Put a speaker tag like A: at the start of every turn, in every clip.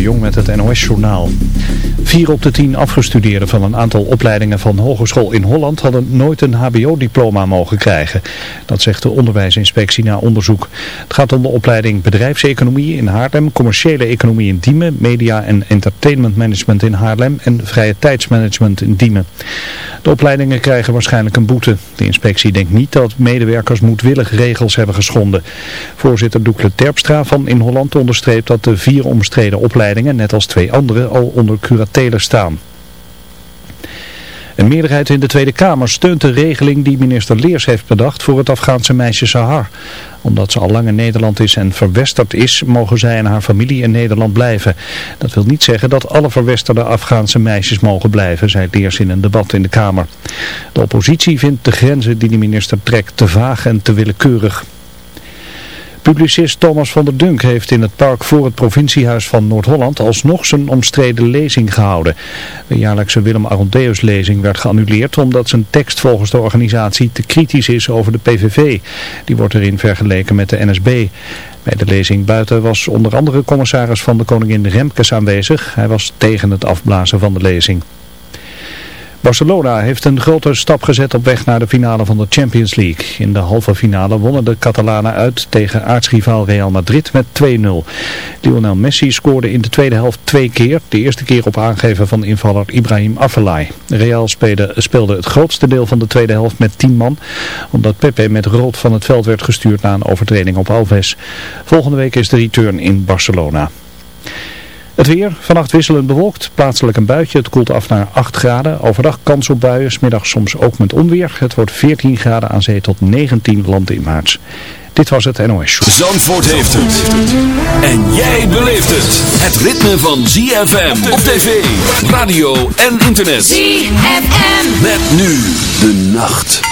A: Jong met het NOS-journaal. Vier op de tien afgestudeerden van een aantal opleidingen van hogeschool in Holland hadden nooit een hbo-diploma mogen krijgen. Dat zegt de onderwijsinspectie na onderzoek. Het gaat om de opleiding bedrijfseconomie in Haarlem, commerciële economie in Diemen, media en entertainment management in Haarlem en vrije tijdsmanagement in Diemen. De opleidingen krijgen waarschijnlijk een boete. De inspectie denkt niet dat medewerkers moedwillig regels hebben geschonden. Voorzitter Doekle Terpstra van In Holland onderstreept dat de vier omstreden opleidingen, net als twee andere, al onder curatele staan. Een meerderheid in de Tweede Kamer steunt de regeling die minister Leers heeft bedacht voor het Afghaanse meisje Sahar. Omdat ze al lang in Nederland is en verwesterd is, mogen zij en haar familie in Nederland blijven. Dat wil niet zeggen dat alle verwesterde Afghaanse meisjes mogen blijven, zei Leers in een debat in de Kamer. De oppositie vindt de grenzen die de minister trekt te vaag en te willekeurig. Publicist Thomas van der Dunk heeft in het park voor het provinciehuis van Noord-Holland alsnog zijn omstreden lezing gehouden. De jaarlijkse Willem Arondeus lezing werd geannuleerd omdat zijn tekst volgens de organisatie te kritisch is over de PVV. Die wordt erin vergeleken met de NSB. Bij de lezing buiten was onder andere commissaris van de koningin Remkes aanwezig. Hij was tegen het afblazen van de lezing. Barcelona heeft een grote stap gezet op weg naar de finale van de Champions League. In de halve finale wonnen de Catalanen uit tegen aartsrivaal Real Madrid met 2-0. Lionel Messi scoorde in de tweede helft twee keer. De eerste keer op aangeven van invaller Ibrahim Afellay. Real speelde, speelde het grootste deel van de tweede helft met 10 man. Omdat Pepe met rood van het veld werd gestuurd na een overtreding op Alves. Volgende week is de return in Barcelona. Het weer, vannacht wisselend bewolkt, plaatselijk een buitje. Het koelt af naar 8 graden. Overdag kans op buien, middag soms ook met onweer. Het wordt 14 graden aan zee tot 19 landen in maart. Dit was het NOS
B: Zandvoort heeft het. En jij beleeft het. Het ritme van ZFM op tv, radio en internet. ZFM. Met nu de nacht.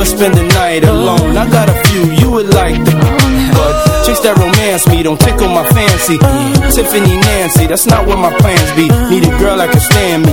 C: Never spend the night alone. I got a few you would like the but chicks that romance me don't tickle my fancy. Tiffany Nancy, that's not what my plans be. Need a girl that can stand me,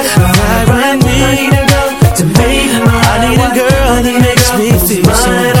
D: makes me feel so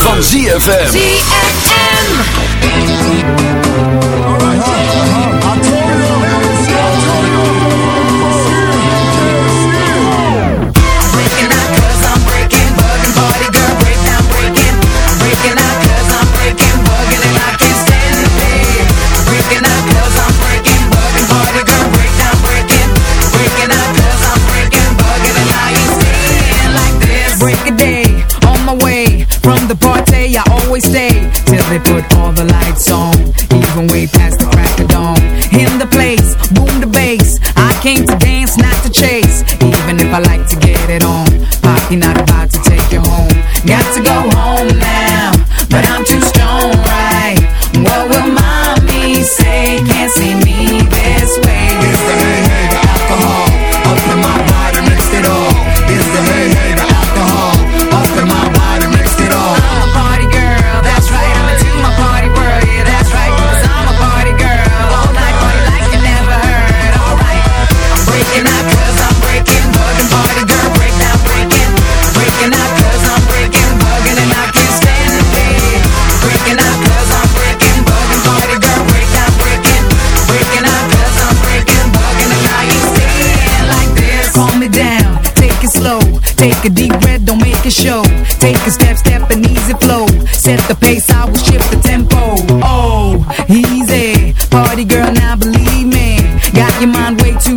B: van ZFM.
E: ZFM.
F: Take a deep breath, don't make it show. Take a step, step and easy flow. Set the pace, I will shift the tempo. Oh, easy. Party girl, now believe me. Got your mind way too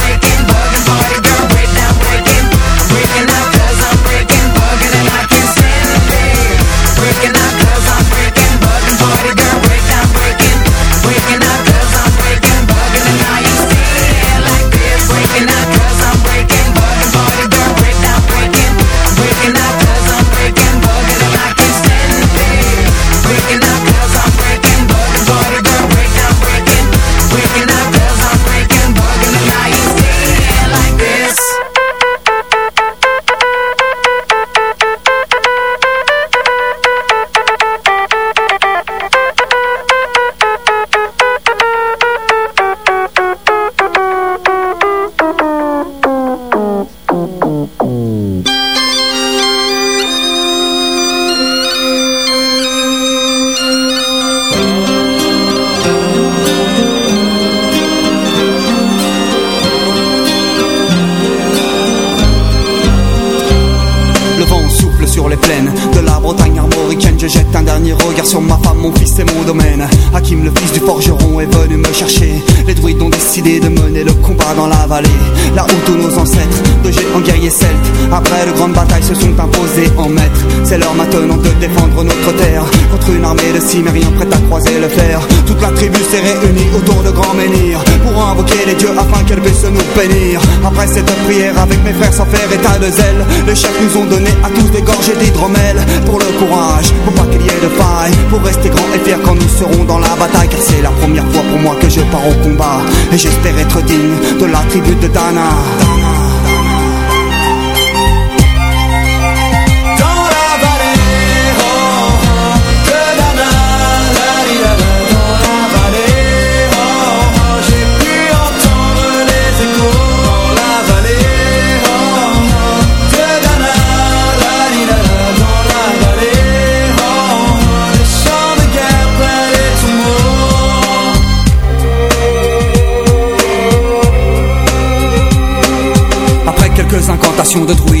G: de chef nous ont donné à tous des gorges et des d'hydromel Pour le courage, pour pas qu'il y ait de faille Pour rester grand et fier quand nous serons dans la bataille. Car c'est la première fois pour moi que je pars au combat Et j'espère être digne de la tribu de Dana.
H: l'action d'autrui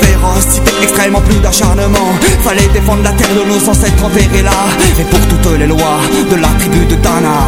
H: férocité extrêmement plus d'acharnement Fallait défendre la terre de nos ancêtres enterrés là. Et pour toutes les lois de la tribu de Dana